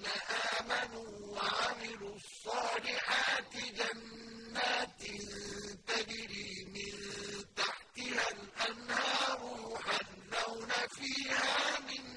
الَّذِينَ آمَنُوا وَعَمِلُوا الصَّالِحَاتِ جَنَّاتٍ تَجْرِي مِن تَحْتِهَا الْأَنْهَارُ يُحَلَّوْنَ فِيهَا مِنْ